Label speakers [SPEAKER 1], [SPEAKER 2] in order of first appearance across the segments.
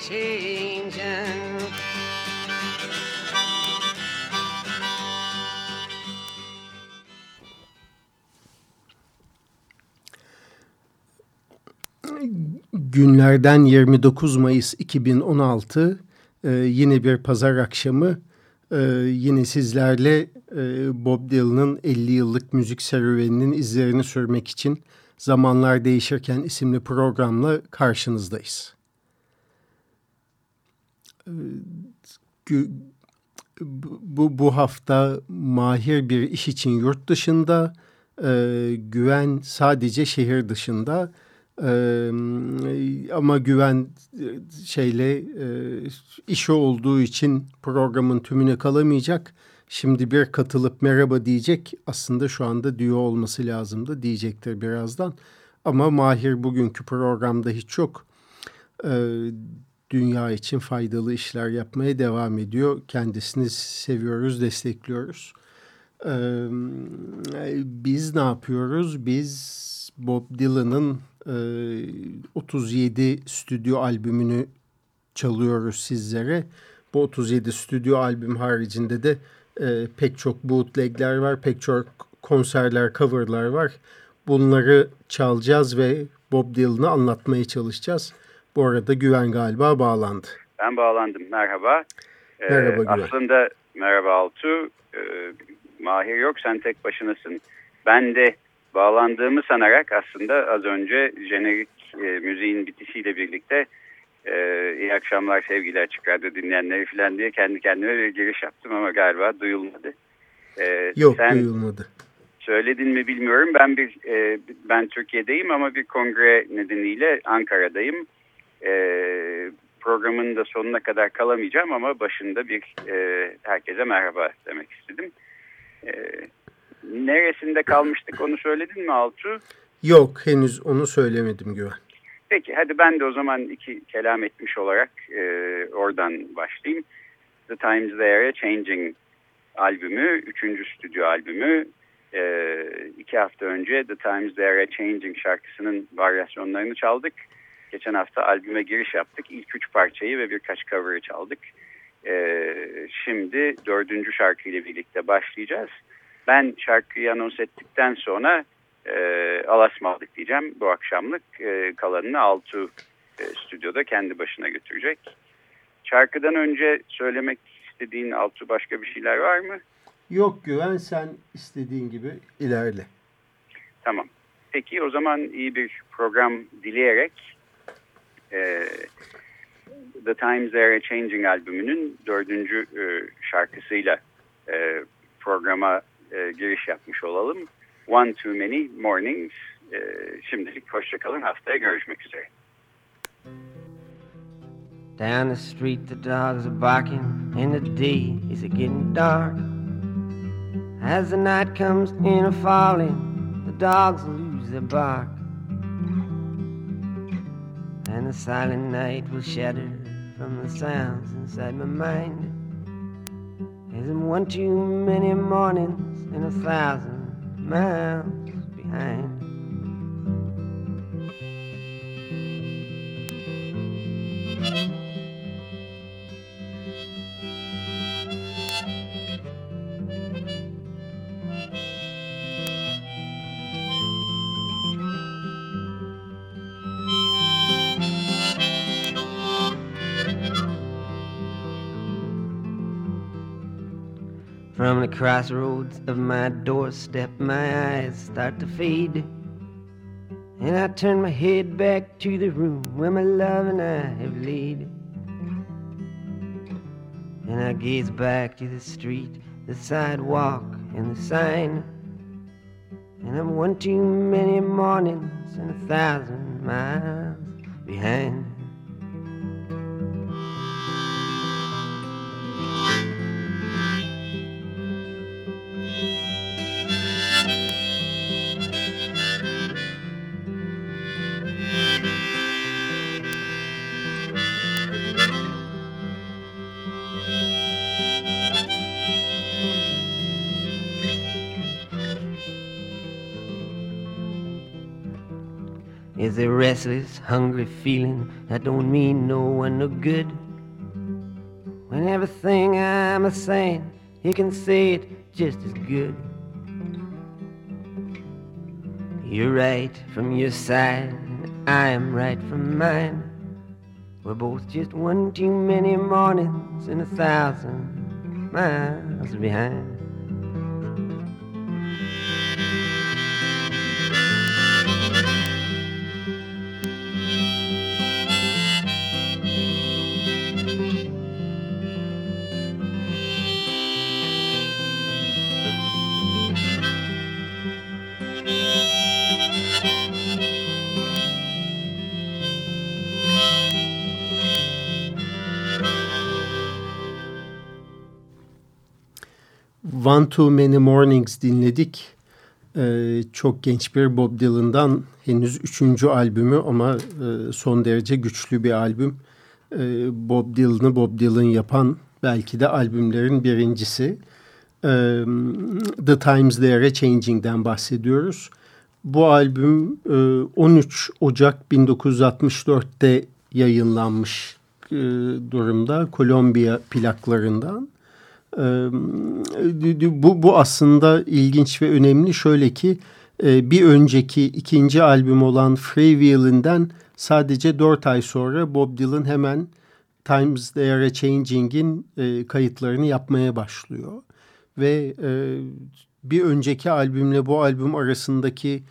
[SPEAKER 1] changing.
[SPEAKER 2] Günlerden 29 Mayıs 2016 e, yine bir pazar akşamı e, yine sizlerle e, Bob Dylan'ın 50 yıllık müzik serüveninin izlerini sürmek için Zamanlar Değişirken isimli programla karşınızdayız. E, bu, bu hafta Mahir bir iş için yurt dışında, e, Güven sadece şehir dışında. Ee, ama güven şeyle e, işi olduğu için programın tümüne kalamayacak. Şimdi bir katılıp merhaba diyecek. Aslında şu anda diyor olması lazım da diyecektir birazdan. Ama Mahir bugünkü programda hiç çok e, dünya için faydalı işler yapmaya devam ediyor. Kendisini seviyoruz, destekliyoruz. E, biz ne yapıyoruz? Biz Bob Dylan'ın 37 stüdyo albümünü çalıyoruz sizlere. Bu 37 stüdyo albüm haricinde de e, pek çok bootlegler var, pek çok konserler, coverlar var. Bunları çalacağız ve Bob Dylan'ı anlatmaya çalışacağız. Bu arada Güven galiba bağlandı.
[SPEAKER 3] Ben bağlandım. Merhaba.
[SPEAKER 2] Merhaba ee, Güven.
[SPEAKER 3] Aslında merhaba Altu. Ee, Mahir yok sen tek başınasın. Ben de bağlandığımı sanarak aslında az önce jenerik e, müziğin bitişiyle birlikte e, iyi akşamlar sevgili açık radyo dinleyenleri falan diye kendi kendime bir giriş yaptım ama galiba duyulmadı.
[SPEAKER 2] E, Yok sen duyulmadı.
[SPEAKER 3] Söyledin mi bilmiyorum. Ben bir e, ben Türkiye'deyim ama bir kongre nedeniyle Ankara'dayım. E, programın da sonuna kadar kalamayacağım ama başında bir e, herkese merhaba demek istedim. E, Neresinde kalmıştık onu söyledin mi Altu?
[SPEAKER 2] Yok henüz onu söylemedim Güven.
[SPEAKER 3] Peki hadi ben de o zaman iki kelam etmiş olarak e, oradan başlayayım. The Times They Are Changing albümü, üçüncü stüdyo albümü. E, iki hafta önce The Times They Are Changing şarkısının varyasyonlarını çaldık. Geçen hafta albüme giriş yaptık. İlk üç parçayı ve birkaç cover'ı çaldık. E, şimdi dördüncü şarkıyla birlikte başlayacağız ben şarkıyı anons ettikten sonra e, alasmaldık diyeceğim bu akşamlık. E, kalanını Altu e, stüdyoda kendi başına götürecek. Şarkıdan önce söylemek istediğin Altu başka bir şeyler var mı?
[SPEAKER 2] Yok Güven sen istediğin gibi ilerle.
[SPEAKER 3] Tamam. Peki o zaman iyi bir program dileyerek e, The Times Are Changing albümünün dördüncü e, şarkısıyla e, programa e, giriş yapmış olalım. One Too Many Mornings. E, şimdilik hoşçakalın. Haftaya görüşmek üzere.
[SPEAKER 1] Down the street the dogs are barking and the day is getting dark. As the night comes in a falling, the dogs lose their bark. and the silent night will shatter from the sounds inside my mind. Isn't one too many mornings and a thousand miles behind. thank you crossroads of my doorstep, my eyes start to fade. And I turn my head back to the room where my love and I have laid. And I gaze back to the street, the sidewalk, and the sign. And I'm one too many mornings and a thousand miles behind. Restless, hungry feeling that don't mean no one no good. When everything I'm a saying, he can say it just as good. You're right from your side, I am right from mine. We're both just one too many mornings and a thousand miles behind.
[SPEAKER 2] One Too Many Mornings dinledik. Ee, çok genç bir Bob Dylan'dan henüz üçüncü albümü ama e, son derece güçlü bir albüm. Ee, Bob Dylan'ı Bob Dylan yapan belki de albümlerin birincisi. Ee, The Times They Are Changing'den bahsediyoruz. Bu albüm e, 13 Ocak 1964'te yayınlanmış e, durumda. Kolombiya plaklarından. Bu, bu aslında ilginç ve önemli. Şöyle ki bir önceki ikinci albüm olan Freewheel'inden sadece dört ay sonra Bob Dylan hemen Times They Are Changing'in kayıtlarını yapmaya başlıyor. Ve bir önceki albümle bu albüm arasındaki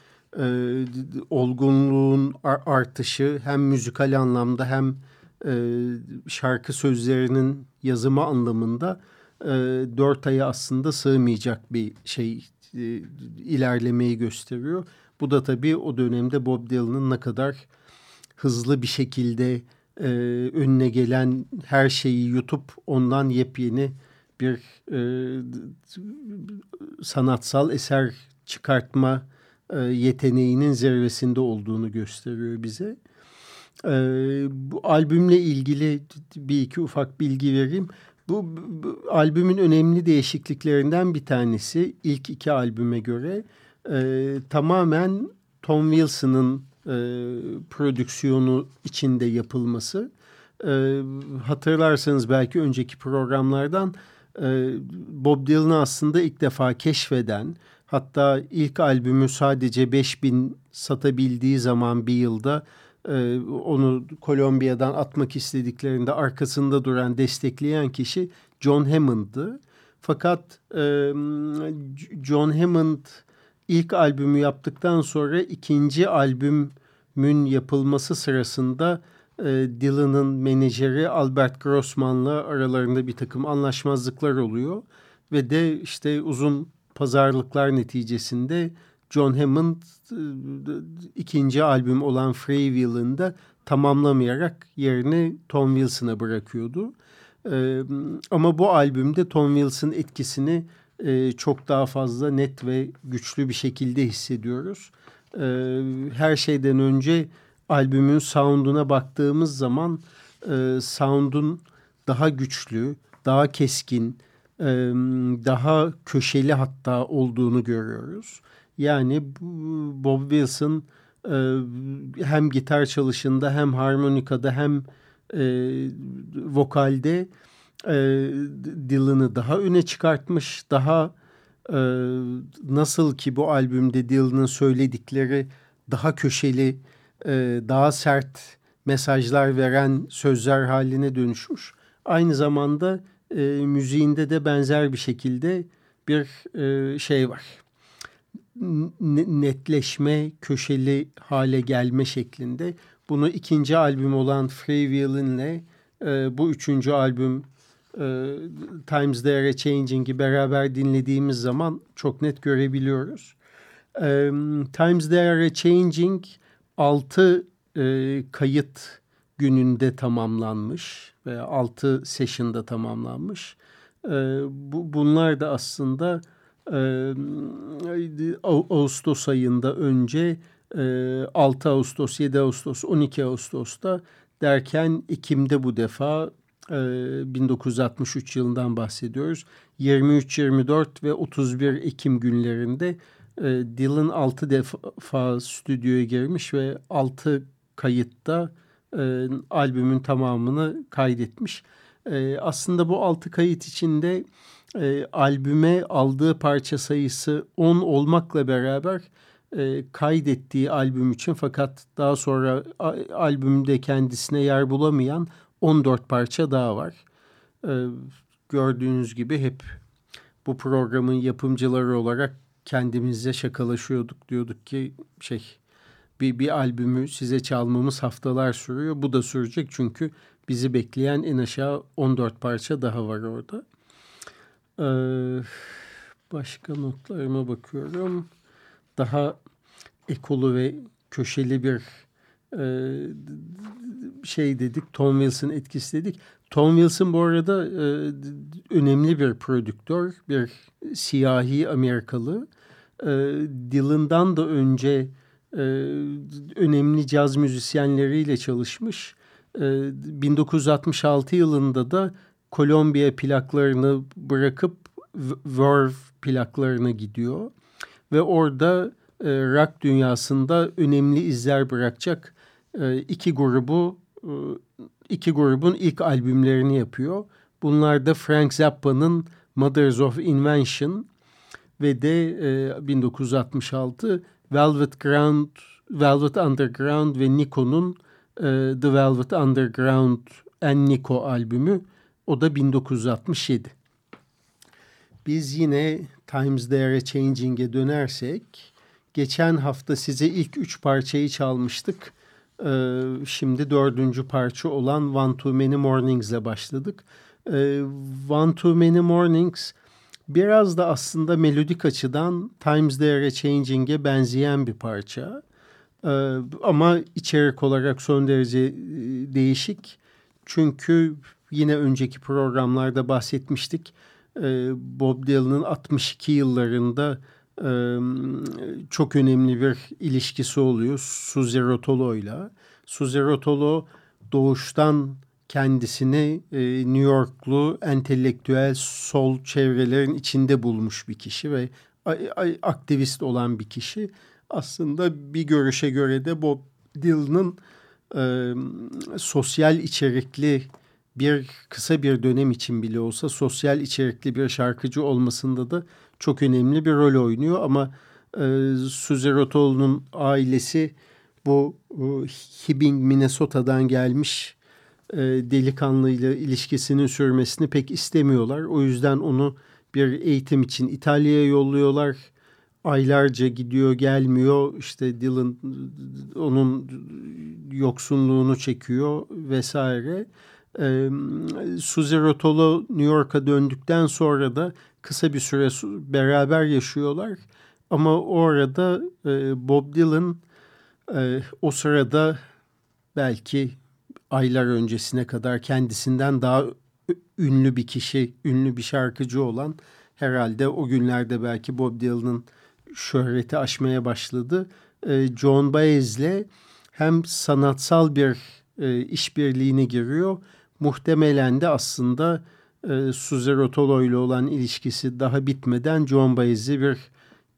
[SPEAKER 2] olgunluğun artışı hem müzikal anlamda hem şarkı sözlerinin yazımı anlamında e, dört aya aslında sığmayacak bir şey e, ilerlemeyi gösteriyor. Bu da tabii o dönemde Bob Dylan'ın ne kadar hızlı bir şekilde e, önüne gelen her şeyi yutup ondan yepyeni bir e, sanatsal eser çıkartma e, yeteneğinin zirvesinde olduğunu gösteriyor bize. E, bu albümle ilgili bir iki ufak bilgi vereyim. Bu, bu albümün önemli değişikliklerinden bir tanesi ilk iki albüme göre e, tamamen Tom Wilson'ın e, prodüksiyonu içinde yapılması. E, hatırlarsanız belki önceki programlardan e, Bob Dylan'ı aslında ilk defa keşfeden hatta ilk albümü sadece 5000 satabildiği zaman bir yılda e, onu Kolombiya'dan atmak istediklerinde arkasında duran, destekleyen kişi John Hammond'dı. Fakat e, John Hammond ilk albümü yaptıktan sonra ikinci albümün yapılması sırasında e, Dylan'ın menajeri Albert Grossman'la aralarında bir takım anlaşmazlıklar oluyor. Ve de işte uzun pazarlıklar neticesinde John Hammond e, ikinci albüm olan Freewheel'ın da tamamlamayarak yerini Tom Wilson'a bırakıyordu. E, ama bu albümde Tom Wilson etkisini e, çok daha fazla net ve güçlü bir şekilde hissediyoruz. her şeyden önce albümün sound'una baktığımız zaman sound'un daha güçlü, daha keskin, daha köşeli hatta olduğunu görüyoruz. Yani Bob Wilson e, hem gitar çalışında hem harmonikada hem e, vokalde e, Dylan'ı daha öne çıkartmış. Daha nasıl ki bu albümde Dylan'ın söyledikleri daha köşeli, daha sert mesajlar veren sözler haline dönüşmüş. Aynı zamanda müziğinde de benzer bir şekilde bir şey var. Netleşme, köşeli hale gelme şeklinde. Bunu ikinci albüm olan Free Will'inle e, bu üçüncü albüm e, Times They Are Changing'i beraber dinlediğimiz zaman çok net görebiliyoruz. E, Times They Are Changing altı e, kayıt gününde tamamlanmış veya altı session'da tamamlanmış. E, bu, bunlar da aslında e, Ağustos ayında önce e, 6 Ağustos, 7 Ağustos, 12 Ağustos'ta derken Ekim'de bu defa 1963 ee, yılından bahsediyoruz. 23, 24 ve 31 Ekim günlerinde Dylan 6 defa stüdyoya girmiş ve 6 kayıtta albümün tamamını kaydetmiş. Aslında bu 6 kayıt içinde e, albüme aldığı parça sayısı 10 olmakla beraber e, kaydettiği albüm için fakat daha sonra a, albümde kendisine yer bulamayan 14 parça daha var. Ee, gördüğünüz gibi hep bu programın yapımcıları olarak kendimizle şakalaşıyorduk. Diyorduk ki şey bir, bir albümü size çalmamız haftalar sürüyor. Bu da sürecek çünkü bizi bekleyen en aşağı 14 parça daha var orada. Ee, başka notlarıma bakıyorum. Daha ekolu ve köşeli bir e, şey dedik Tom Wilson etkisi dedik. Tom Wilson bu arada e, önemli bir prodüktör, bir siyahi Amerikalı. E, Dylan'dan da önce e, önemli caz müzisyenleriyle çalışmış. E, 1966 yılında da Kolombiya plaklarını bırakıp Verve plaklarına gidiyor. Ve orada e, rock dünyasında önemli izler bırakacak e, iki grubu e, iki grubun ilk albümlerini yapıyor. Bunlar da Frank Zappa'nın Mothers of Invention ve de 1966 Velvet Ground, Velvet Underground ve Nico'nun The Velvet Underground and Nico albümü. O da 1967. Biz yine Times They Are Changing'e dönersek Geçen hafta size ilk üç parçayı çalmıştık. Ee, şimdi dördüncü parça olan One Too Many Mornings ile başladık. Ee, One Too Many Mornings biraz da aslında melodik açıdan Times They Are Changing'e benzeyen bir parça. Ee, ama içerik olarak son derece e, değişik. Çünkü yine önceki programlarda bahsetmiştik. Ee, Bob Dylan'ın 62 yıllarında çok önemli bir ilişkisi oluyor Suzy Rotolo'yla. Suzy Rotolo doğuştan kendisini New Yorklu entelektüel sol çevrelerin içinde bulmuş bir kişi ve aktivist olan bir kişi. Aslında bir görüşe göre de Bob Dylan'ın e, sosyal içerikli bir kısa bir dönem için bile olsa sosyal içerikli bir şarkıcı olmasında da çok önemli bir rol oynuyor ama e, Suzy Rotolo'nun ailesi bu e, Hibbing Minnesota'dan gelmiş e, delikanlıyla ilişkisinin sürmesini pek istemiyorlar. O yüzden onu bir eğitim için İtalya'ya yolluyorlar. Aylarca gidiyor gelmiyor işte Dylan onun yoksunluğunu çekiyor vesaire. Ee, Suzy Rotolo New York'a döndükten sonra da kısa bir süre beraber yaşıyorlar. Ama orada e, Bob Dylan e, o sırada belki aylar öncesine kadar kendisinden daha ünlü bir kişi, ünlü bir şarkıcı olan herhalde o günlerde belki Bob Dylan'ın şöhreti aşmaya başladı. E, John Baez'le hem sanatsal bir e, işbirliğine giriyor. Muhtemelen de aslında e, Suze Rotolo ile olan ilişkisi daha bitmeden John Baez'e bir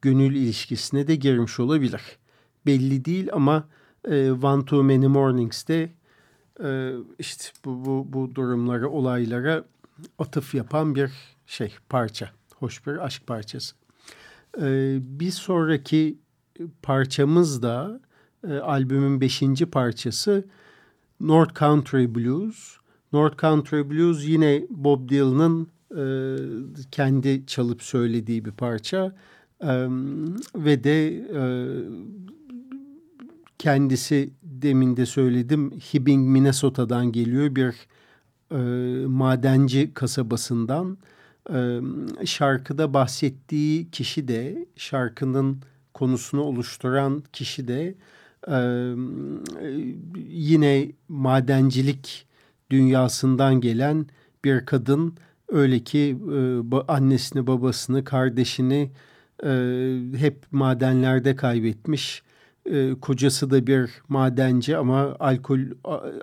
[SPEAKER 2] gönül ilişkisine de girmiş olabilir. Belli değil ama e, One Too Many Mornings'te e, işte bu, bu, bu durumlara, olaylara atıf yapan bir şey, parça. Hoş bir aşk parçası. E, bir sonraki parçamız da e, albümün beşinci parçası North Country Blues. North Country Blues yine Bob Dylan'ın e, kendi çalıp söylediği bir parça. E, ve de e, kendisi demin de söyledim Hibbing Minnesota'dan geliyor. Bir e, madenci kasabasından. E, şarkıda bahsettiği kişi de şarkının konusunu oluşturan kişi de e, yine madencilik dünyasından gelen bir kadın öyle ki e, annesini babasını kardeşini e, hep madenlerde kaybetmiş e, kocası da bir madenci ama alkol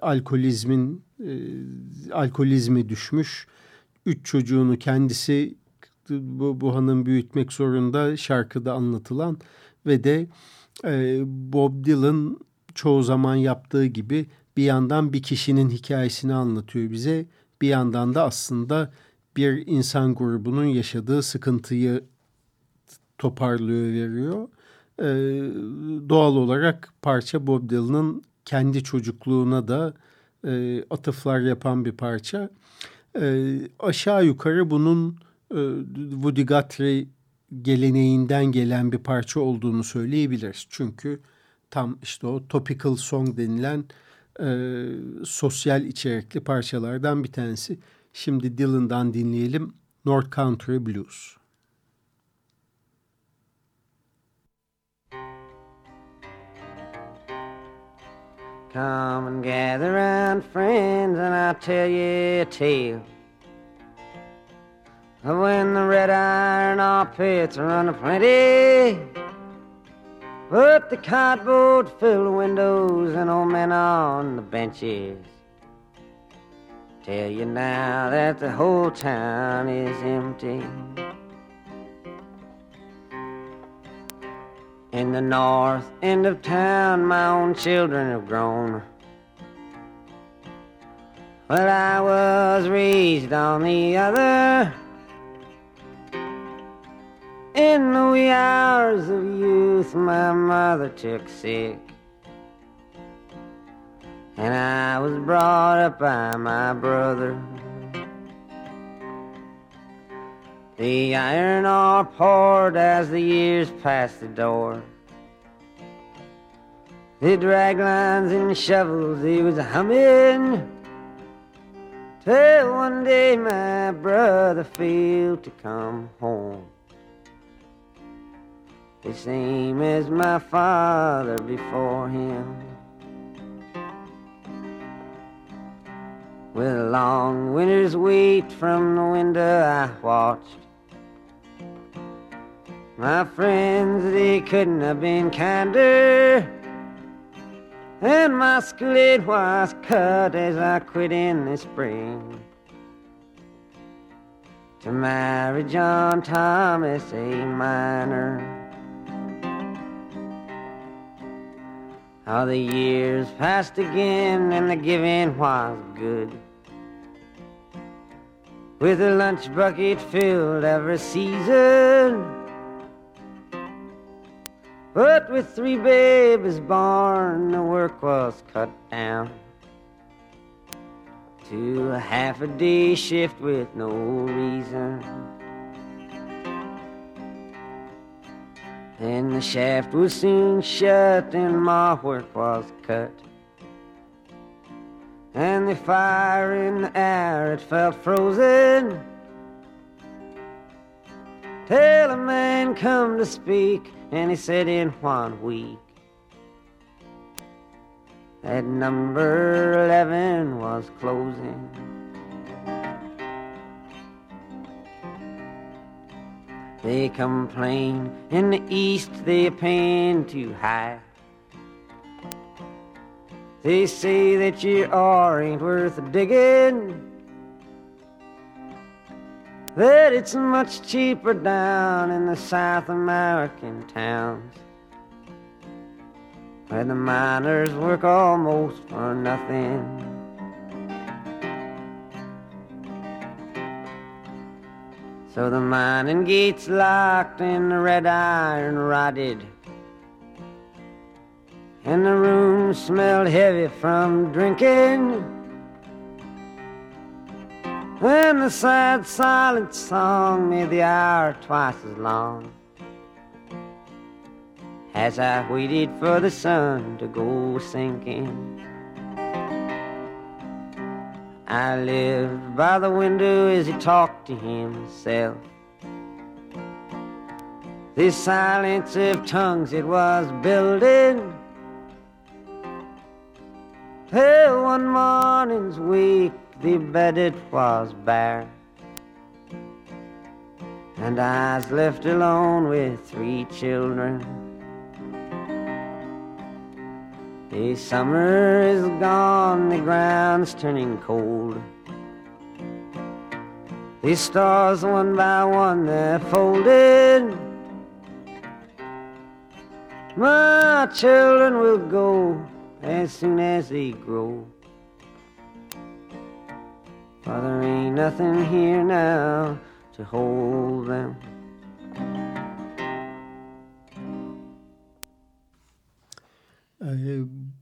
[SPEAKER 2] alkolizmin e, alkolizme düşmüş. Üç çocuğunu kendisi bu, bu hanım büyütmek zorunda şarkıda anlatılan ve de e, Bob Dylan çoğu zaman yaptığı gibi bir yandan bir kişinin hikayesini anlatıyor bize. Bir yandan da aslında bir insan grubunun yaşadığı sıkıntıyı toparlıyor veriyor. Ee, doğal olarak parça Bob Dylan'ın kendi çocukluğuna da e, atıflar yapan bir parça. E, aşağı yukarı bunun e, Woody Guthrie geleneğinden gelen bir parça olduğunu söyleyebiliriz. Çünkü tam işte o topical song denilen e, sosyal içerikli parçalardan bir tanesi. Şimdi Dylan'dan dinleyelim North Country Blues.
[SPEAKER 1] Come and gather round, friends, and I'll tell you a tale. Of when the red iron pits run plenty, but the cardboard filled windows and old men on the benches. Tell you now that the whole town is empty. In the north end of town, my own children have grown. Well, I was raised on the other. In the wee hours of youth, my mother took sick. And I was brought up by my brother. The iron ore poured as the years passed the door. The drag lines and shovels he was humming. Till one day my brother failed to come home. The same as my father before him. With a long winter's wait from the window I watched my friends, they couldn't have been kinder. And my skillet was cut as I quit in the spring to marry John Thomas, a miner. How the years passed again and the giving was good. With a lunch bucket filled every season but with three babies born, the work was cut down to a half a day shift with no reason. And the shaft was soon shut and my work was cut. And the fire in the air, it felt frozen. Till a man come to speak and he said in one week that number 11 was closing. They complain in the east they're paying too high. They say that your ore ain't worth digging that it's much cheaper down in the South American towns where the miners work almost for nothing. So the mining gates locked and the red iron rotted. And the room smelled heavy from drinking. And the sad silent song made the hour twice as long as I waited for the sun to go sinking. I lived by the window as he talked to himself. This silence of tongues it was building. Till one morning's week the bed it was bare. And I was left alone with three children. The summer is gone, the ground's turning cold. The stars, one by one, they're folded. My children will go as soon as they grow. For there ain't nothing here now to hold them.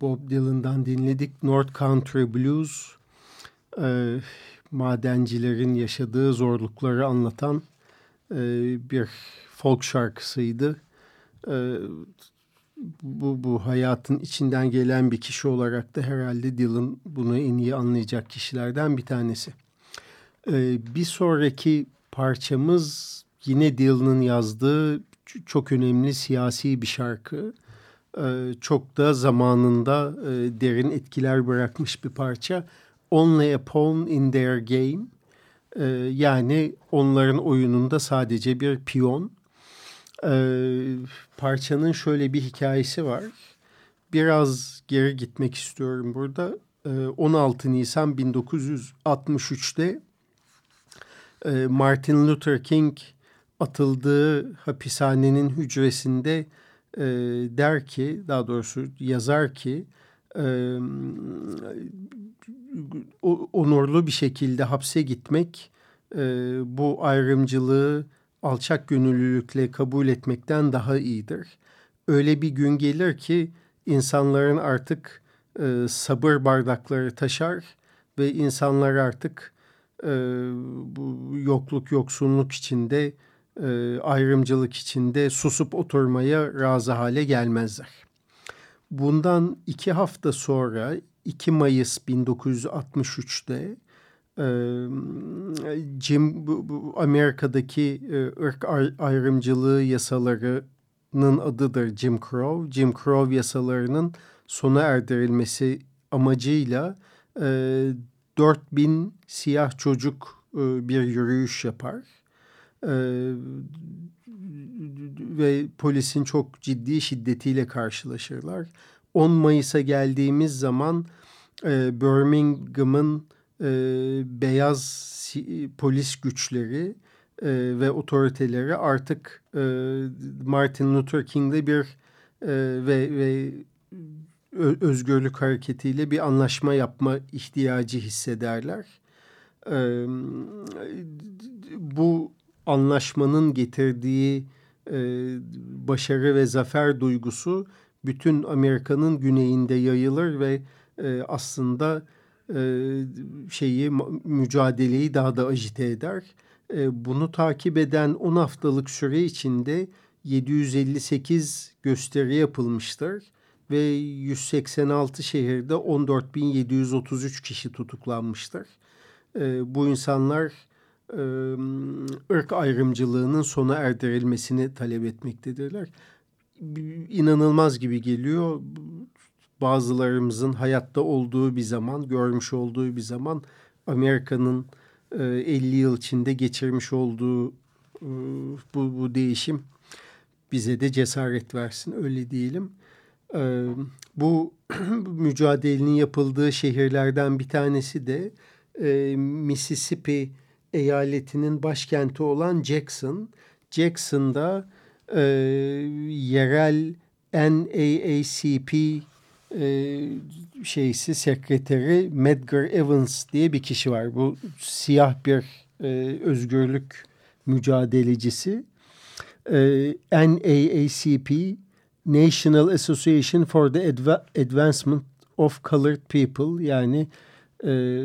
[SPEAKER 2] Bob Dylan'dan dinledik North Country Blues. Ee, madencilerin yaşadığı zorlukları anlatan e, bir folk şarkısıydı. Ee, bu, bu hayatın içinden gelen bir kişi olarak da herhalde Dylan bunu en iyi anlayacak kişilerden bir tanesi. bir sonraki parçamız yine Dylan'ın yazdığı çok önemli siyasi bir şarkı. E, çok da zamanında e, derin etkiler bırakmış bir parça. Only a pawn in their game. E, yani onların oyununda sadece bir piyon. Parçanın şöyle bir hikayesi var. Biraz geri gitmek istiyorum burada. 16 Nisan 1963'te Martin Luther King atıldığı hapishanenin hücresinde e, der ki daha doğrusu yazar ki e, onurlu bir şekilde hapse gitmek e, bu ayrımcılığı alçak gönüllülükle kabul etmekten daha iyidir. Öyle bir gün gelir ki insanların artık e, sabır bardakları taşar ve insanlar artık e, bu yokluk yoksunluk içinde e, ayrımcılık içinde susup oturmaya razı hale gelmezler. Bundan iki hafta sonra 2 Mayıs 1963'te e, Jim bu, bu Amerika'daki e, ırk ayrımcılığı yasalarının adıdır Jim Crow. Jim Crow yasalarının sona erdirilmesi amacıyla e, 4000 siyah çocuk e, bir yürüyüş yapar ee, ve polisin çok ciddi şiddetiyle karşılaşırlar. 10 Mayıs'a geldiğimiz zaman e, Birmingham'ın e, beyaz polis güçleri e, ve otoriteleri artık e, Martin Luther King'de bir e, ve, ve özgürlük hareketiyle bir anlaşma yapma ihtiyacı hissederler. E, bu anlaşmanın getirdiği e, başarı ve zafer duygusu bütün Amerika'nın güneyinde yayılır ve e, aslında e, şeyi mücadeleyi daha da ajite eder. E, bunu takip eden 10 haftalık süre içinde 758 gösteri yapılmıştır ve 186 şehirde 14.733 kişi tutuklanmıştır. E, bu insanlar ırk ayrımcılığının sona erdirilmesini talep etmektedirler. İnanılmaz gibi geliyor. Bazılarımızın hayatta olduğu bir zaman, görmüş olduğu bir zaman Amerika'nın 50 yıl içinde geçirmiş olduğu bu, bu değişim bize de cesaret versin öyle diyelim. Bu mücadelenin yapıldığı şehirlerden bir tanesi de Mississippi eyaletinin başkenti olan Jackson. Jackson'da e, yerel NAACP e, şeysi sekreteri Medgar Evans diye bir kişi var. Bu siyah bir e, özgürlük mücadelecisi. E, NAACP National Association for the Adva Advancement of Colored People yani e,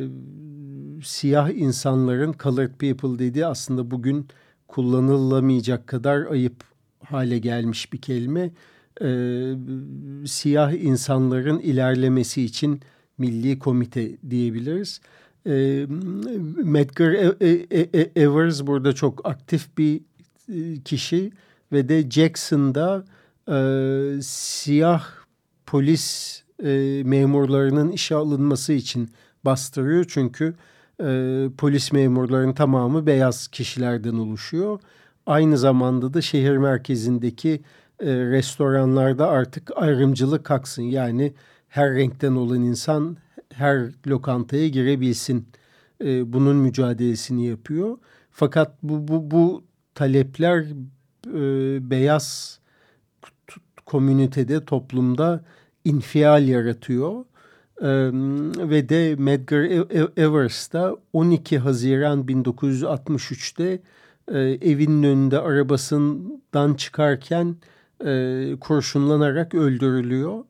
[SPEAKER 2] siyah insanların colored people dediği aslında bugün kullanılamayacak kadar ayıp hale gelmiş bir kelime. E, siyah insanların ilerlemesi için milli komite diyebiliriz. E, Medgar e, e, e, Evers burada çok aktif bir kişi ve de Jackson'da e, siyah polis e, memurlarının işe alınması için bastırıyor. Çünkü e, polis memurlarının tamamı beyaz kişilerden oluşuyor. Aynı zamanda da şehir merkezindeki e, restoranlarda artık ayrımcılık kalksın. Yani her renkten olan insan her lokantaya girebilsin. E, bunun mücadelesini yapıyor. Fakat bu, bu, bu talepler e, beyaz komünitede, toplumda infial yaratıyor. Ve de Medgar e-, e-, Evers da 12 Haziran 1963'te e, evinin önünde arabasından çıkarken kurşunlanarak öldürülüyor.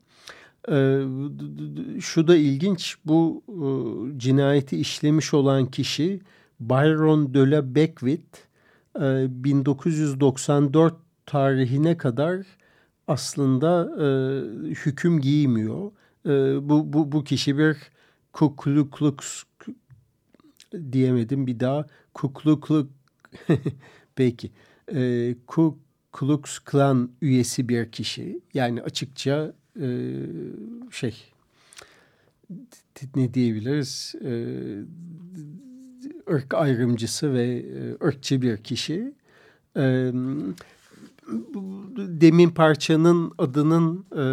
[SPEAKER 2] Şu da ilginç bu cinayeti işlemiş olan kişi Byron de la Beckwith e, 1994 tarihine kadar aslında hüküm giymiyor. E, bu, bu, bu kişi bir kuklukluk diyemedim bir daha kuklukluk peki. E, Ku Klux Klan üyesi bir kişi. Yani açıkça e, şey ne diyebiliriz? E, ırk ayrımcısı ve e, ırkçı bir kişi. E, demin parçanın adının e,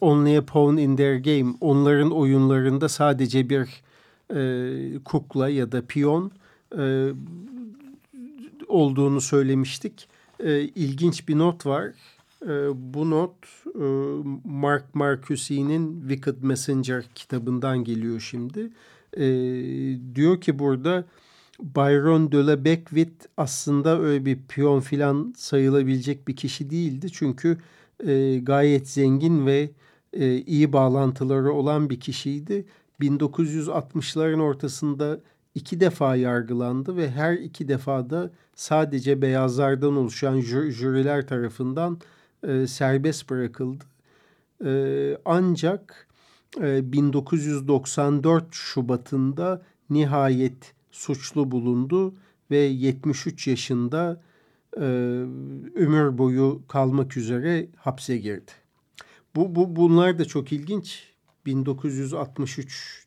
[SPEAKER 2] Only a Pawn in Their Game. Onların oyunlarında sadece bir e, kukla ya da piyon e, olduğunu söylemiştik. E, ilginç bir not var. E, bu not e, Mark Marcusi'nin Wicked Messenger kitabından geliyor şimdi. E, diyor ki burada Byron de la Beckwith aslında öyle bir piyon filan sayılabilecek bir kişi değildi. Çünkü e, gayet zengin ve e, iyi bağlantıları olan bir kişiydi. 1960'ların ortasında iki defa yargılandı ve her iki defada sadece beyazlardan oluşan jür, jüriler tarafından e, serbest bırakıldı. E, ancak e, 1994 Şubat'ında nihayet suçlu bulundu ve 73 yaşında e, ömür boyu kalmak üzere hapse girdi. Bu, bu bunlar da çok ilginç. 1963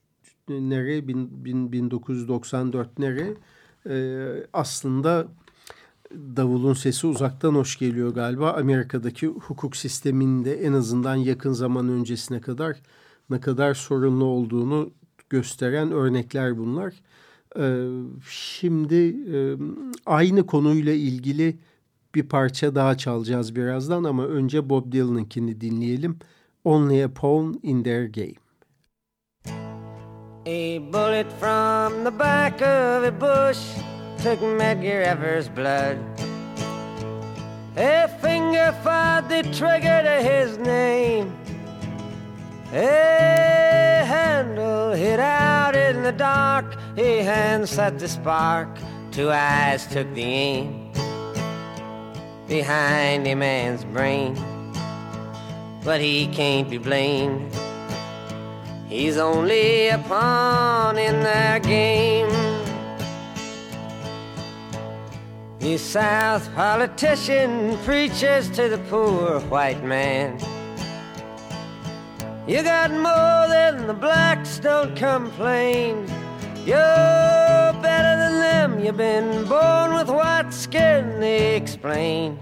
[SPEAKER 2] nere, bin, bin, 1994 nere e, aslında davulun sesi uzaktan hoş geliyor galiba. Amerika'daki hukuk sisteminde en azından yakın zaman öncesine kadar ne kadar sorunlu olduğunu gösteren örnekler bunlar. Ee, şimdi aynı konuyla ilgili bir parça daha çalacağız birazdan ama önce Bob Dylan'ınkini dinleyelim. Only a pawn in their game.
[SPEAKER 1] A bullet from the back of a bush took Medgar Evers' blood. A finger fired the trigger to his name. A handle hit out in the dark. A hand set the spark. Two eyes took the aim behind a man's brain. But he can't be blamed. He's only a pawn in their game. The South politician preaches to the poor white man. You got more than the blacks, don't complain. You're better than them, you've been born with white skin, they explain.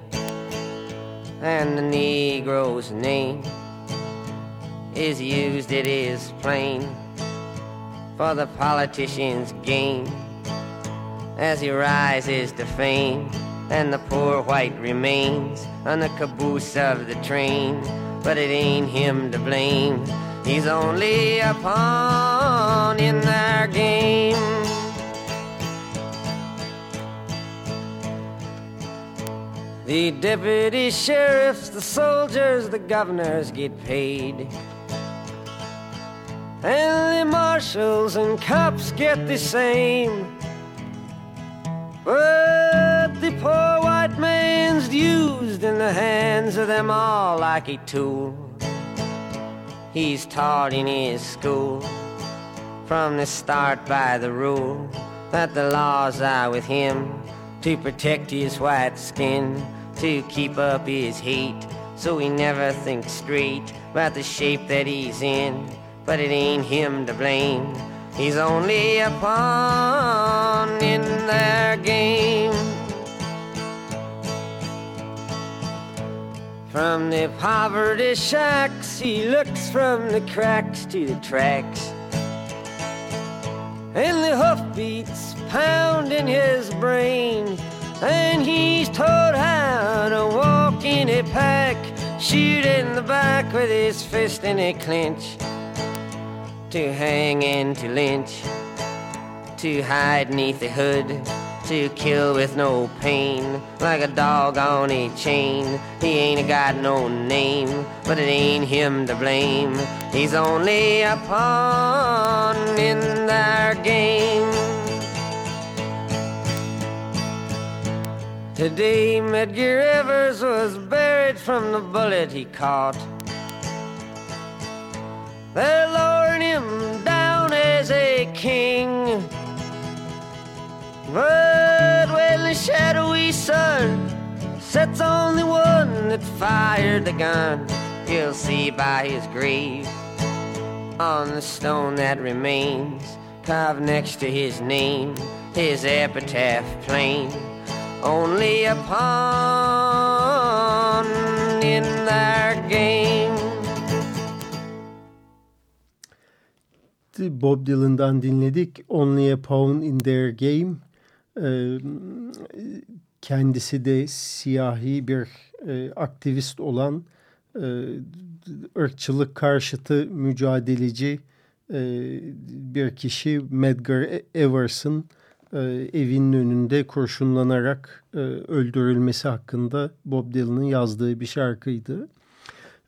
[SPEAKER 1] And the Negro's name is used, it is plain, for the politician's gain as he rises to fame. And the poor white remains on the caboose of the train but it ain't him to blame. He's only a pawn in their game. The deputy sheriffs, the soldiers, the governors get paid. and the marshals and cops get the same. But the poor white man's used in the hands of them all like a tool. He's taught in his school from the start by the rule that the laws are with him to protect his white skin, to keep up his hate, so he never thinks straight about the shape that he's in. But it ain't him to blame, he's only a pawn in their game. From the poverty shacks, he looks from the cracks to the tracks. And the hoofbeats pound in his brain. And he's taught how to walk in a pack, shoot in the back with his fist in a clinch, to hang and to lynch, to hide neath the hood, to kill with no pain, like a dog on a chain. He ain't got no name, but it ain't him to blame. He's only a pawn in their game. Today, Medgar Evers was buried from the bullet he caught. They're lowering him down as a king. But when the shadowy sun sets on the one that fired the gun, you'll see by his grave on the stone that remains, carved next to his name, his epitaph plain only a pawn in their game.
[SPEAKER 2] Bob Dylan'dan dinledik. Only a Pawn in Their Game. Kendisi de siyahi bir e, aktivist olan e, ırkçılık karşıtı mücadeleci e, bir kişi Medgar Evers'ın e, evinin önünde kurşunlanarak e, öldürülmesi hakkında Bob Dylan'ın yazdığı bir şarkıydı.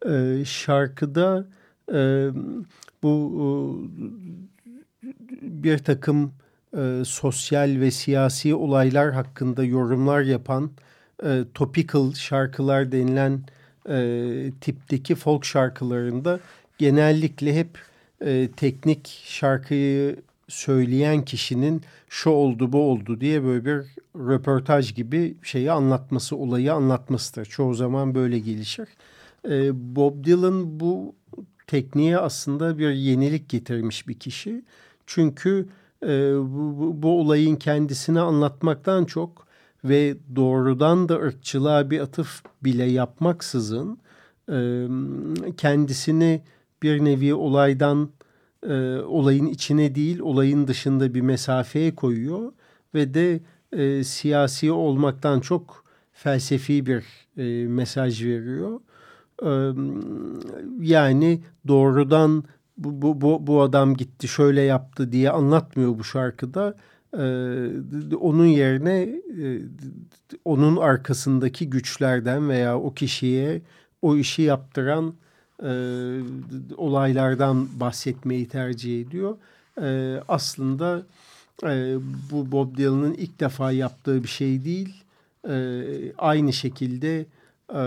[SPEAKER 2] E, şarkıda e, bu bir takım sosyal ve siyasi olaylar hakkında yorumlar yapan topical şarkılar denilen tipteki folk şarkılarında genellikle hep teknik şarkıyı söyleyen kişinin şu oldu bu oldu diye böyle bir röportaj gibi şeyi anlatması, olayı anlatmasıdır. Çoğu zaman böyle gelişir. Ee, Bob Dylan bu tekniğe aslında bir yenilik getirmiş bir kişi. Çünkü e, bu, bu, bu olayın kendisini anlatmaktan çok ve doğrudan da ırkçılığa bir atıf bile yapmaksızın e, kendisini bir nevi olaydan e, olayın içine değil olayın dışında bir mesafeye koyuyor ve de e, siyasi olmaktan çok felsefi bir e, mesaj veriyor. E, yani doğrudan bu, bu, bu, bu adam gitti şöyle yaptı diye anlatmıyor bu şarkıda. Ee, onun yerine e, onun arkasındaki güçlerden veya o kişiye o işi yaptıran e, olaylardan bahsetmeyi tercih ediyor. E, aslında e, bu Bob Dylan'ın ilk defa yaptığı bir şey değil. E, aynı şekilde e,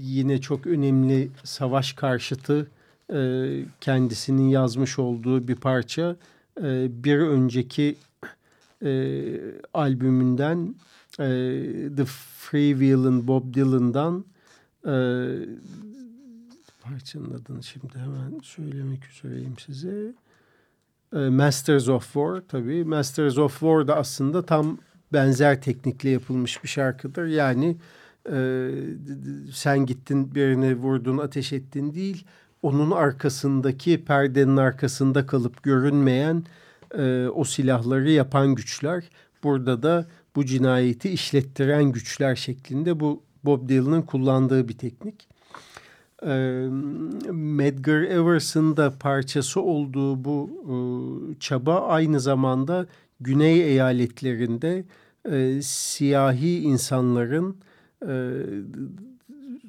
[SPEAKER 2] yine çok önemli savaş karşıtı e, kendisinin yazmış olduğu bir parça. E, bir önceki e, albümünden e, The Freewheel'ın Bob Dylan'dan e, parçanın adını şimdi hemen söylemek üzereyim size. E, Masters of War tabii. Masters of War da aslında tam benzer teknikle yapılmış bir şarkıdır. Yani e, sen gittin birini vurdun ateş ettin değil. Onun arkasındaki perdenin arkasında kalıp görünmeyen e, o silahları yapan güçler. Burada da bu cinayeti işlettiren güçler şeklinde bu Bob Dylan'ın kullandığı bir teknik. Medgar Evers'ın da parçası olduğu bu çaba aynı zamanda Güney eyaletlerinde siyahi insanların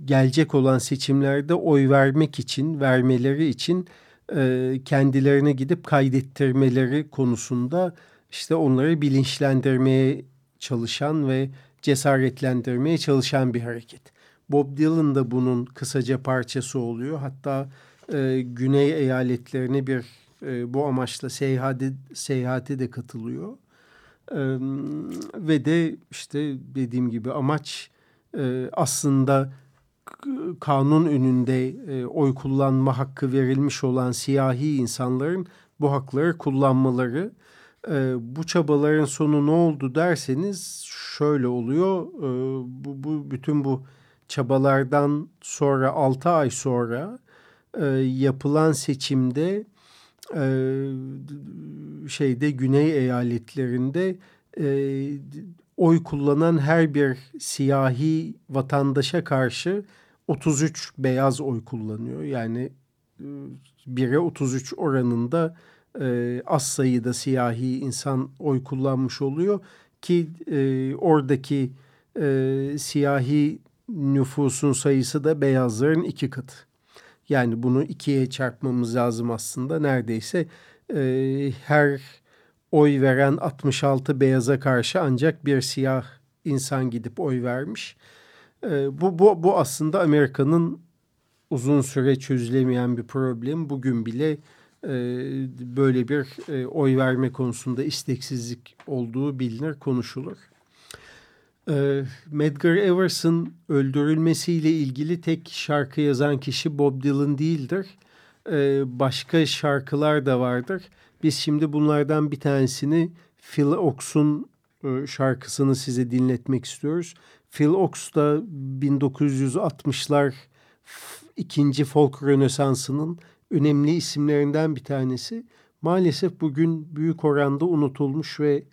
[SPEAKER 2] gelecek olan seçimlerde oy vermek için, vermeleri için e, kendilerine gidip kaydettirmeleri konusunda işte onları bilinçlendirmeye çalışan ve cesaretlendirmeye çalışan bir hareket. Bob Dylan da bunun kısaca parçası oluyor. Hatta e, Güney eyaletlerine bir e, bu amaçla seyahate, seyahate de katılıyor. E, ve de işte dediğim gibi amaç e, aslında kanun önünde e, oy kullanma hakkı verilmiş olan siyahi insanların bu hakları kullanmaları. E, bu çabaların sonu ne oldu derseniz şöyle oluyor. E, bu, bu bütün bu çabalardan sonra 6 ay sonra e, yapılan seçimde e, şeyde güney eyaletlerinde e, oy kullanan her bir siyahi vatandaşa karşı 33 beyaz oy kullanıyor. Yani 1'e 33 oranında e, az sayıda siyahi insan oy kullanmış oluyor ki e, oradaki e, siyahi nüfusun sayısı da beyazların iki katı. Yani bunu ikiye çarpmamız lazım aslında. Neredeyse e, her oy veren 66 beyaza karşı ancak bir siyah insan gidip oy vermiş. Bu, bu, bu aslında Amerika'nın uzun süre çözülemeyen bir problem. Bugün bile e, böyle bir e, oy verme konusunda isteksizlik olduğu bilinir, konuşulur. E, Medgar Evers'ın öldürülmesiyle ilgili tek şarkı yazan kişi Bob Dylan değildir. E, başka şarkılar da vardır. Biz şimdi bunlardan bir tanesini Phil Ox'un şarkısını size dinletmek istiyoruz. Phil Ox da 1960'lar ikinci folk rönesansının önemli isimlerinden bir tanesi. Maalesef bugün büyük oranda unutulmuş ve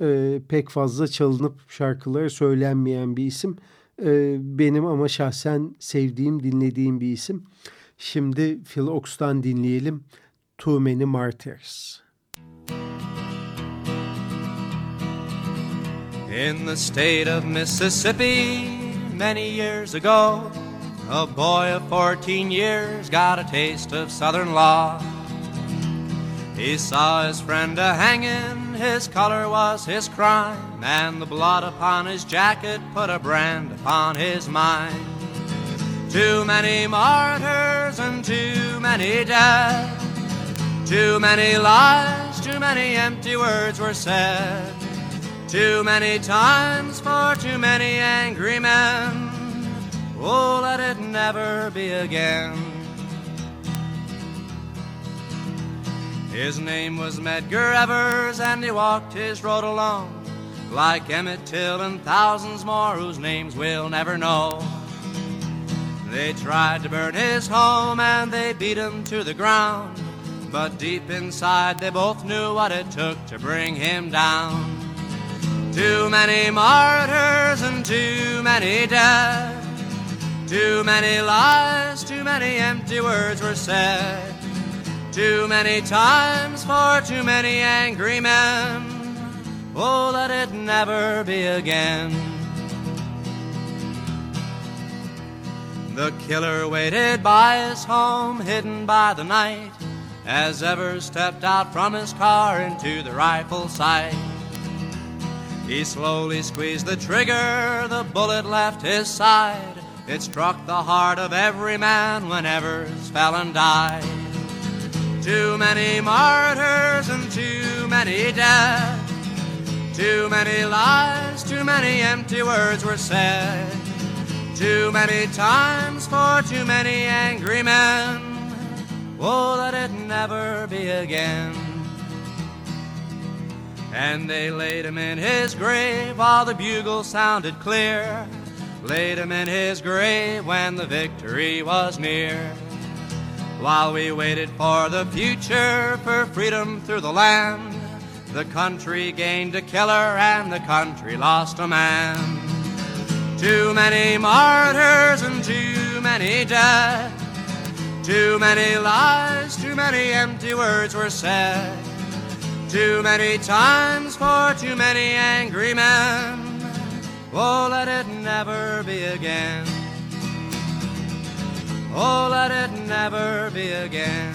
[SPEAKER 2] e, pek fazla çalınıp şarkıları söylenmeyen bir isim. E, benim ama şahsen sevdiğim, dinlediğim bir isim. Şimdi Phil Ox'tan dinleyelim. Too Many Martyrs.
[SPEAKER 4] In the state of Mississippi, many years ago, a boy of 14 years got a taste of Southern law. He saw his friend a hanging, his color was his crime, and the blood upon his jacket put a brand upon his mind. Too many martyrs and too many dead, too many lies, too many empty words were said. Too many times for too many angry men. Oh, let it never be again. His name was Medgar Evers, and he walked his road alone, like Emmett Till and thousands more whose names we'll never know. They tried to burn his home and they beat him to the ground, but deep inside they both knew what it took to bring him down. Too many martyrs and too many dead. Too many lies, too many empty words were said. Too many times for too many angry men. Oh, let it never be again. The killer waited by his home, hidden by the night, as Ever stepped out from his car into the rifle sight. He slowly squeezed the trigger, the bullet left his side. It struck the heart of every man whenever fell and died. Too many martyrs and too many dead. Too many lies, too many empty words were said. Too many times for too many angry men. Oh, let it never be again. And they laid him in his grave while the bugle sounded clear. Laid him in his grave when the victory was near. While we waited for the future, for freedom through the land, the country gained a killer and the country lost a man. Too many martyrs and too many dead. Too many lies, too many empty words were said. Too many times for too many angry men. Oh, let it never be again. Oh, let it never be again.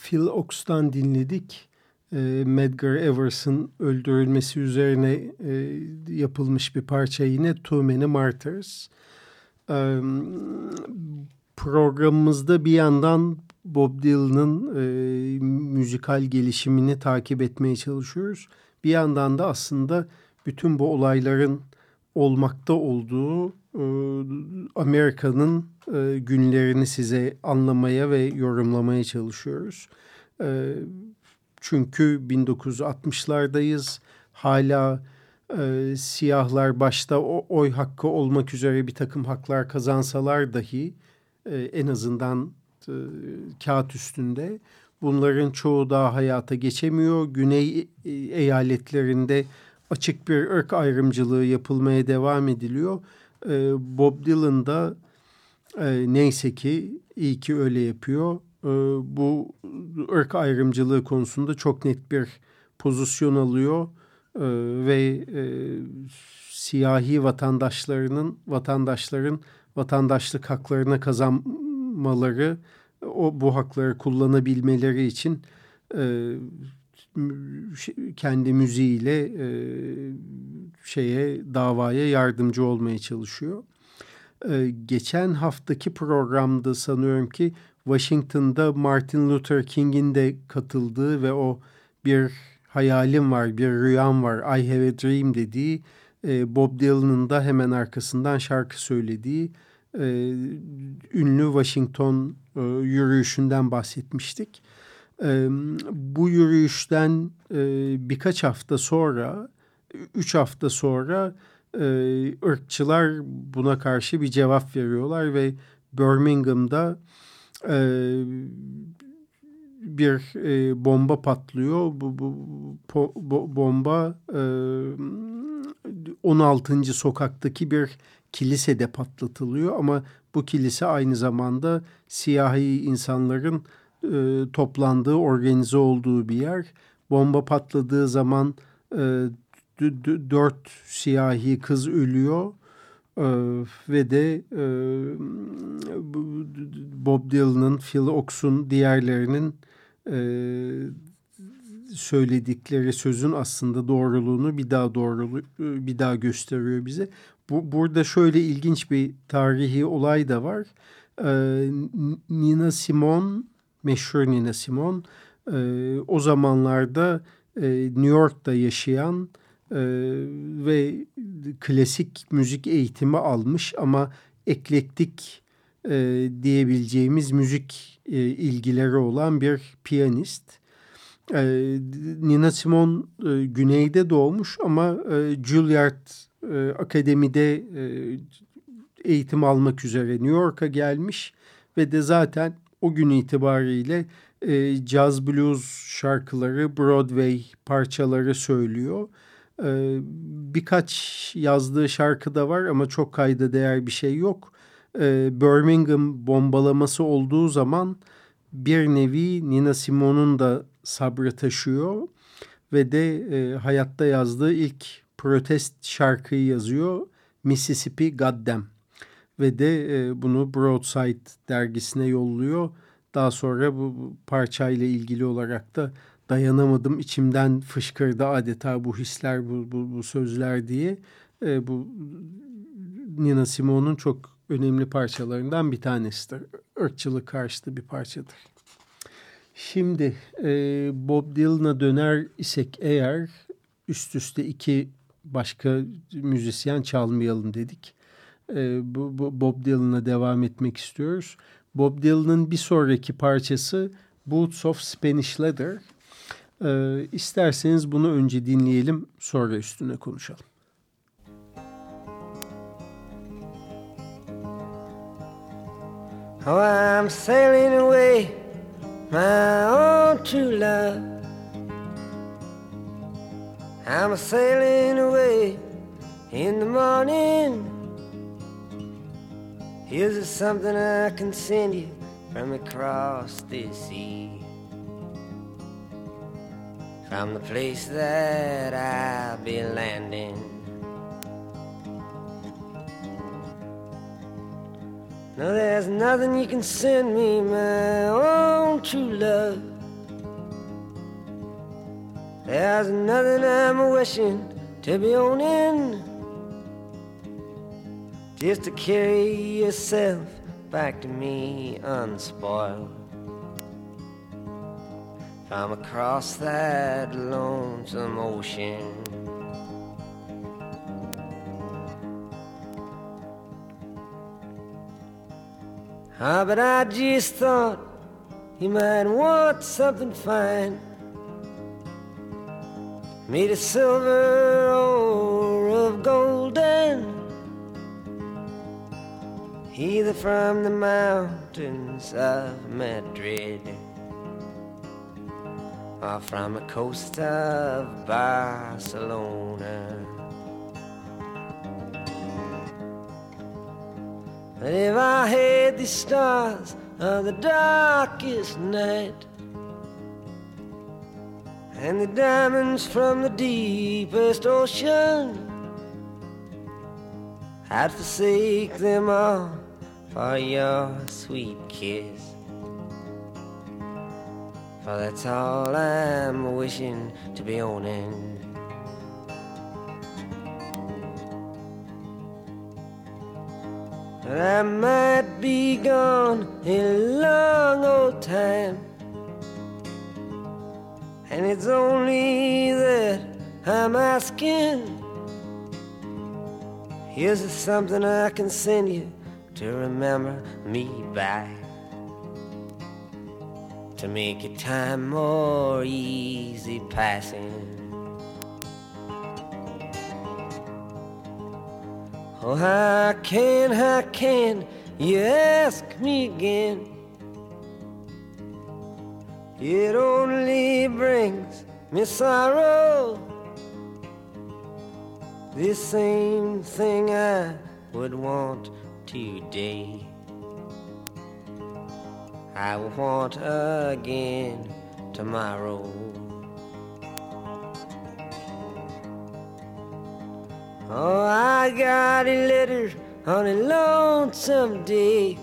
[SPEAKER 2] Phil Ox'tan dinledik. E, Medgar Evers'ın öldürülmesi üzerine e, yapılmış bir parça yine Too Many Martyrs. Ee, programımızda bir yandan Bob Dylan'ın e, müzikal gelişimini takip etmeye çalışıyoruz. Bir yandan da aslında bütün bu olayların olmakta olduğu e, Amerika'nın e, günlerini size anlamaya ve yorumlamaya çalışıyoruz. E, çünkü 1960'lardayız. Hala e, siyahlar başta o, oy hakkı olmak üzere bir takım haklar kazansalar dahi e, en azından e, kağıt üstünde bunların çoğu daha hayata geçemiyor. Güney e, eyaletlerinde açık bir ırk ayrımcılığı yapılmaya devam ediliyor. E, Bob Dylan da e, neyse ki iyi ki öyle yapıyor. E, bu ırk ayrımcılığı konusunda çok net bir pozisyon alıyor e, ve e, siyahi vatandaşlarının vatandaşların vatandaşlık haklarına kazanmaları o bu hakları kullanabilmeleri için e, kendi müziğiyle e, şeye davaya yardımcı olmaya çalışıyor. E, geçen haftaki programda sanıyorum ki Washington'da Martin Luther King'in de katıldığı ve o bir hayalim var, bir rüyam var, I have a dream dediği e, Bob Dylan'ın da hemen arkasından şarkı söylediği e, ünlü Washington e, yürüyüşünden bahsetmiştik. E, bu yürüyüşten e, birkaç hafta sonra, üç hafta sonra e, ırkçılar buna karşı bir cevap veriyorlar ve Birmingham'da e, bir e, bomba patlıyor. Bu, bu, bu, bu bomba e, 16. sokaktaki bir kilisede patlatılıyor ama bu kilise aynı zamanda siyahi insanların e, toplandığı, organize olduğu bir yer. Bomba patladığı zaman e, dört siyahi kız ölüyor e, ve de e, Bob Dylan'ın, Phil Ox'un, diğerlerinin e, söyledikleri sözün aslında doğruluğunu bir daha doğrulu bir daha gösteriyor bize. Bu burada şöyle ilginç bir tarihi olay da var. Ee, Nina Simone, meşhur Nina Simone, e, o zamanlarda e, New York'ta yaşayan e, ve klasik müzik eğitimi almış ama eklektik e, diyebileceğimiz müzik e, ilgileri olan bir piyanist. E, Nina Simone e, güneyde doğmuş ama e, Juilliard e, akademide e, eğitim almak üzere New York'a gelmiş ve de zaten o gün itibariyle e, jazz blues şarkıları, Broadway parçaları söylüyor. E, birkaç yazdığı şarkı da var ama çok kayda değer bir şey yok. E, Birmingham bombalaması olduğu zaman bir nevi Nina Simone'un da sabrı taşıyor ve de e, hayatta yazdığı ilk protest şarkıyı yazıyor Mississippi Goddamn ve de e, bunu Broadside dergisine yolluyor. Daha sonra bu, bu parçayla ilgili olarak da dayanamadım içimden fışkırdı adeta bu hisler bu, bu, bu sözler diye e, bu Nina Simone'un çok önemli parçalarından bir tanesidir. Irkçılık karşıtı bir parçadır. Şimdi e, Bob Dylan'a döner isek eğer üst üste iki başka müzisyen çalmayalım dedik. E, bu, bu Bob Dylan'a devam etmek istiyoruz. Bob Dylan'ın bir sonraki parçası Boots of Spanish Leather. E, isterseniz bunu önce dinleyelim sonra üstüne konuşalım.
[SPEAKER 5] Oh, I'm sailing away, my own true love. I'm a sailing away in the morning. Here's something I can send you from across the sea. From the place that I'll be landing. No, there's nothing you can send me, my own true love.
[SPEAKER 1] There's nothing I'm wishing to be owning. Just to carry yourself back to me unspoiled. If I'm across that lonesome ocean. Ah, but I just thought you might want something fine. Made of silver or of golden. Either from the mountains of Madrid or from the coast of Barcelona. But if I had the stars of the darkest night and the diamonds from the deepest ocean, I'd forsake them all for your sweet kiss. For that's all I'm wishing to be owning. But I might be gone a long old time. And it's only that I'm asking. Here's something I can send you to remember me by. To make your time more easy passing. Oh, how can, how can you ask me again? It only brings me sorrow. This same thing I would want today. I will want again tomorrow. Oh, I got a letter on a lonesome day.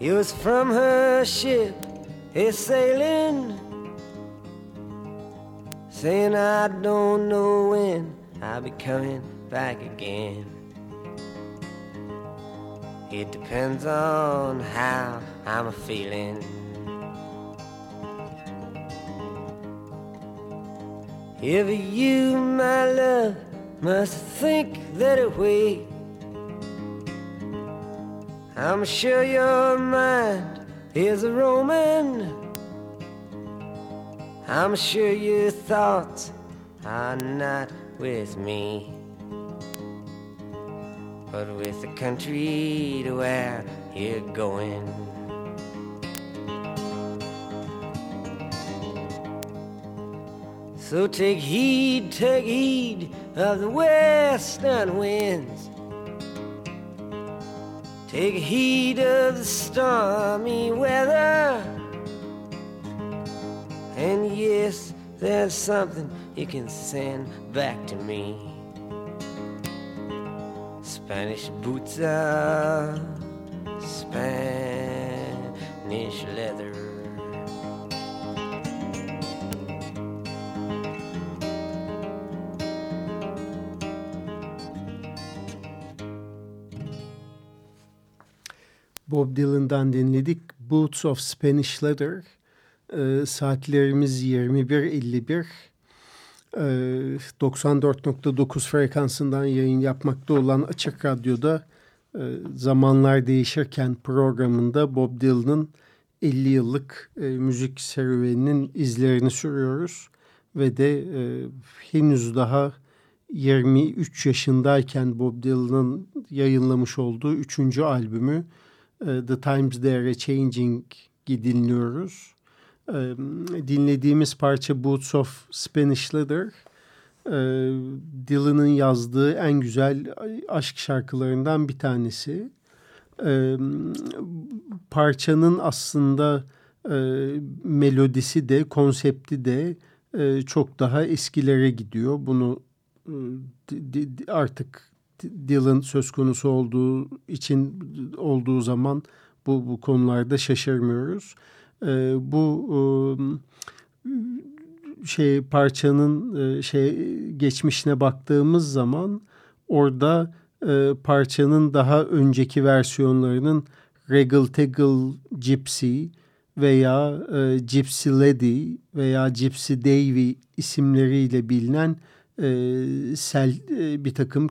[SPEAKER 1] It was from her ship, a sailing, saying I don't know when I'll be coming back again. It depends on how I'm feeling. If you, my love, must think that way, I'm sure your mind is a roaming. I'm sure your thoughts are not with me, but with the country to where you're going. So take heed, take heed of the western winds. Take heed of the stormy weather. And yes, there's something you can send back to me. Spanish boots are Spanish leather.
[SPEAKER 2] Bob Dylan'dan dinledik. Boots of Spanish Leather. E, saatlerimiz 21.51. E, 94.9 frekansından yayın yapmakta olan Açık Radyo'da e, zamanlar değişirken programında Bob Dylan'ın 50 yıllık e, müzik serüveninin izlerini sürüyoruz. Ve de e, henüz daha 23 yaşındayken Bob Dylan'ın yayınlamış olduğu üçüncü albümü The Times They Are Changing'i dinliyoruz. Dinlediğimiz parça Boots of Spanish Leather. Dylan'ın yazdığı en güzel aşk şarkılarından bir tanesi. Parçanın aslında melodisi de konsepti de çok daha eskilere gidiyor. Bunu artık Dylan söz konusu olduğu için olduğu zaman bu, bu konularda şaşırmıyoruz. E, bu şey parçanın e, şey geçmişine baktığımız zaman orada e, parçanın daha önceki versiyonlarının Regal Tegel Gypsy veya e, Gypsy Lady veya Gypsy Davy isimleriyle bilinen e, sel, e, bir takım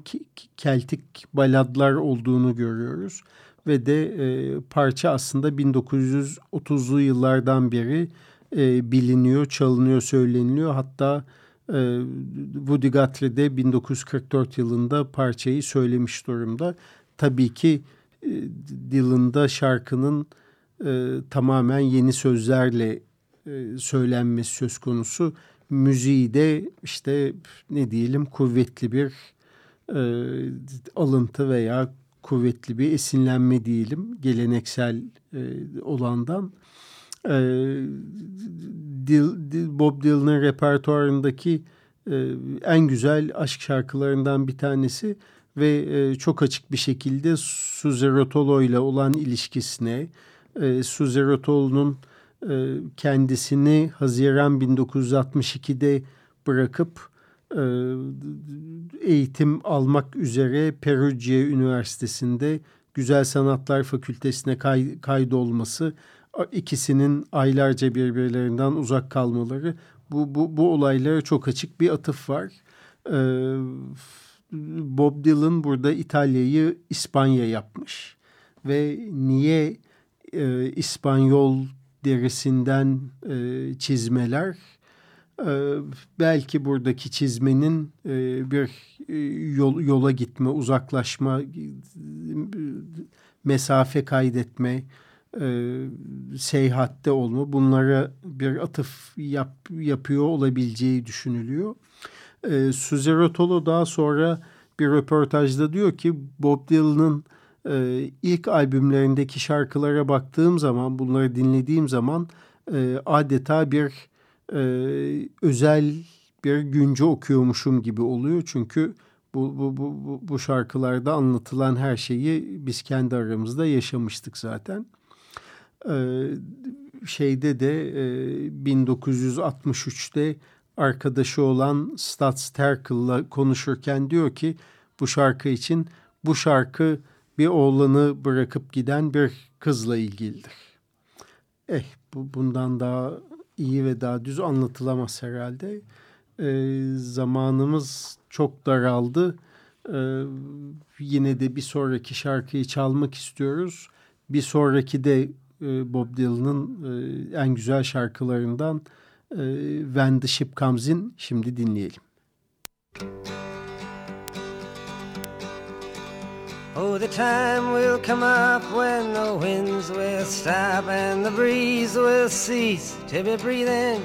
[SPEAKER 2] keltik baladlar olduğunu görüyoruz. Ve de e, parça aslında 1930'lu yıllardan beri e, biliniyor, çalınıyor, söyleniliyor. Hatta e, Woody Guthrie de 1944 yılında parçayı söylemiş durumda. Tabii ki e, Dylan'da şarkının e, tamamen yeni sözlerle e, söylenmesi söz konusu. Müziği de işte ne diyelim kuvvetli bir e, alıntı veya kuvvetli bir esinlenme diyelim geleneksel e, olandan. E, Dil, Dil, Bob Dylan'ın repertuarındaki e, en güzel aşk şarkılarından bir tanesi ve e, çok açık bir şekilde Suze Rotolo ile olan ilişkisine, e, Suze Rotolo'nun kendisini Haziran 1962'de bırakıp e, eğitim almak üzere Perugia Üniversitesi'nde Güzel Sanatlar Fakültesine kay, kaydolması, ikisinin aylarca birbirlerinden uzak kalmaları bu, bu, bu olaylara çok açık bir atıf var. Ee, Bob Dylan burada İtalya'yı İspanya yapmış ve niye e, İspanyol derisinden e, çizmeler e, belki buradaki çizmenin e, bir e, yol, yola gitme uzaklaşma mesafe kaydetme e, seyahatte olma bunlara bir atıf yap, yapıyor olabileceği düşünülüyor. E, Suze Rotolo daha sonra bir röportajda diyor ki Bob Dylan'ın e, ilk albümlerindeki şarkılara baktığım zaman bunları dinlediğim zaman e, adeta bir e, özel bir günce okuyormuşum gibi oluyor. Çünkü bu, bu, bu, bu şarkılarda anlatılan her şeyi biz kendi aramızda yaşamıştık zaten. Ee, şeyde de e, 1963'te arkadaşı olan Stats Terkel'la konuşurken diyor ki bu şarkı için bu şarkı bir oğlanı bırakıp giden bir kızla ilgilidir. Eh bu bundan daha iyi ve daha düz anlatılamaz herhalde. Ee, zamanımız çok daraldı. Ee, yine de bir sonraki şarkıyı çalmak istiyoruz. Bir sonraki de e, Bob Dylan'ın e, en güzel şarkılarından e, When the Ship Comes In şimdi dinleyelim.
[SPEAKER 1] Oh, the time will come up when the winds will stop and the breeze will cease to be breathing.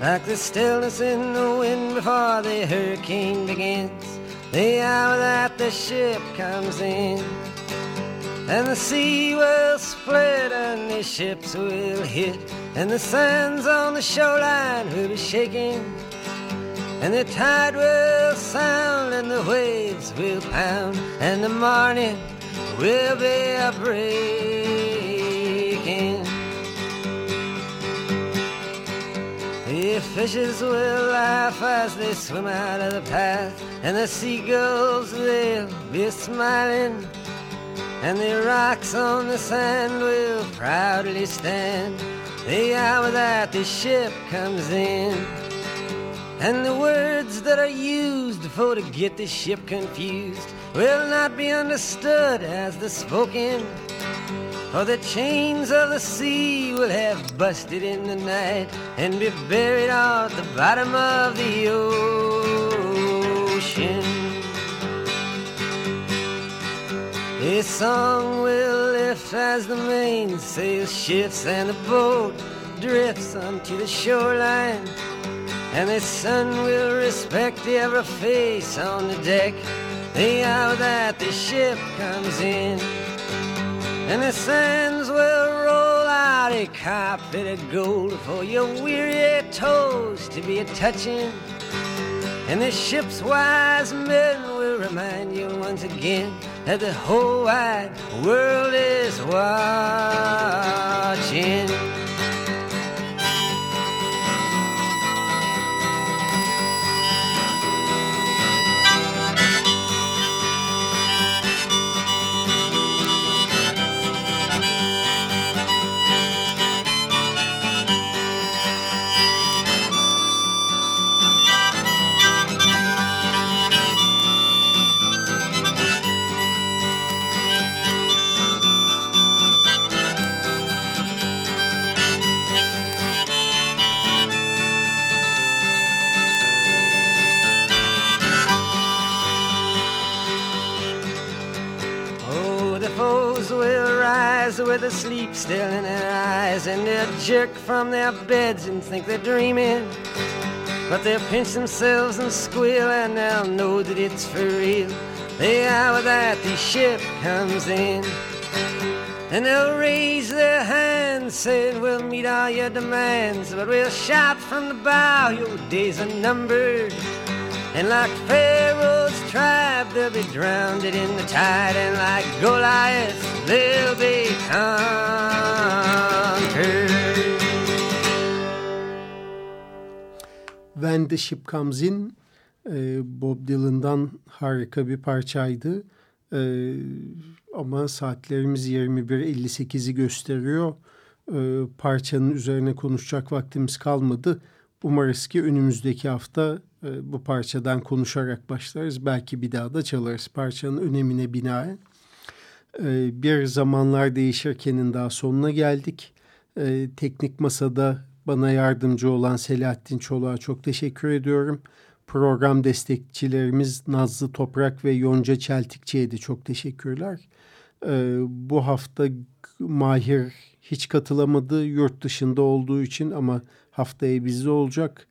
[SPEAKER 1] Like the stillness in the wind before the hurricane begins, the hour that the ship comes in. And the sea will split and the ships will hit And the sands on the shoreline will be shaking And the tide will sound and the waves will pound And the morning will be a breaking The fishes will laugh as they swim out of the path And the seagulls they'll be smiling and the rocks on the sand will proudly stand the hour that the ship comes in. And the words that are used for to get the ship confused will not be understood as the spoken. For the chains of the sea will have busted in the night and be buried at the bottom of the ocean. A song will lift as the mainsail shifts and the boat drifts onto the shoreline. And the sun will respect every face on the deck the hour that the ship comes in. And the sands will roll out a carpet of gold for your weary toes to be a touching. And the ship's wise men will remind you once again that the whole wide world is watching. Still in their eyes, and they'll jerk from their beds and think they're dreaming. But they'll pinch themselves and squeal, and they'll know that it's for real. The hour that the ship comes in. And they'll raise their hands, saying, We'll meet all your demands, but we'll shout from the bow, Your days are numbered. And like Pharaoh's tribe, they'll be drowned in the tide, and like Goliath, they'll be conquered.
[SPEAKER 2] When the Ship Comes In e, Bob Dylan'dan harika bir parçaydı. E, ama saatlerimiz 21.58'i gösteriyor. E, parçanın üzerine konuşacak vaktimiz kalmadı. Umarız ki önümüzdeki hafta e, bu parçadan konuşarak başlarız. Belki bir daha da çalarız parçanın önemine binaen. E, bir zamanlar değişirkenin daha sonuna geldik. E, teknik masada bana yardımcı olan Selahattin Çolak'a çok teşekkür ediyorum. Program destekçilerimiz Nazlı Toprak ve Yonca Çeltikçi'ye de çok teşekkürler. Ee, bu hafta Mahir hiç katılamadı yurt dışında olduğu için ama haftaya bizde olacak.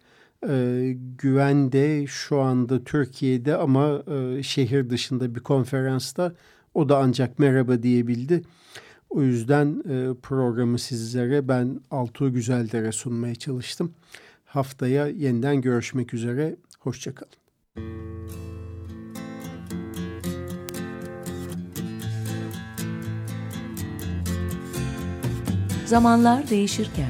[SPEAKER 2] Ee, Güven de şu anda Türkiye'de ama e, şehir dışında bir konferansta. O da ancak merhaba diyebildi. O yüzden e, programı sizlere ben Altuğ Güzeldere sunmaya çalıştım. Haftaya yeniden görüşmek üzere. Hoşçakalın.
[SPEAKER 6] Zamanlar değişirken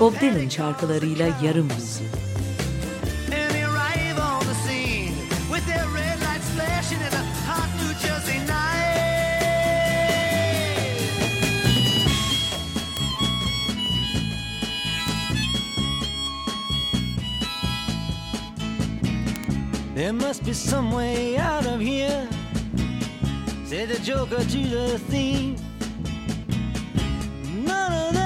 [SPEAKER 6] Bob Dylan şarkılarıyla yarım yüzyıl.
[SPEAKER 7] There must be some way out of here, said the joker to the thief. None of them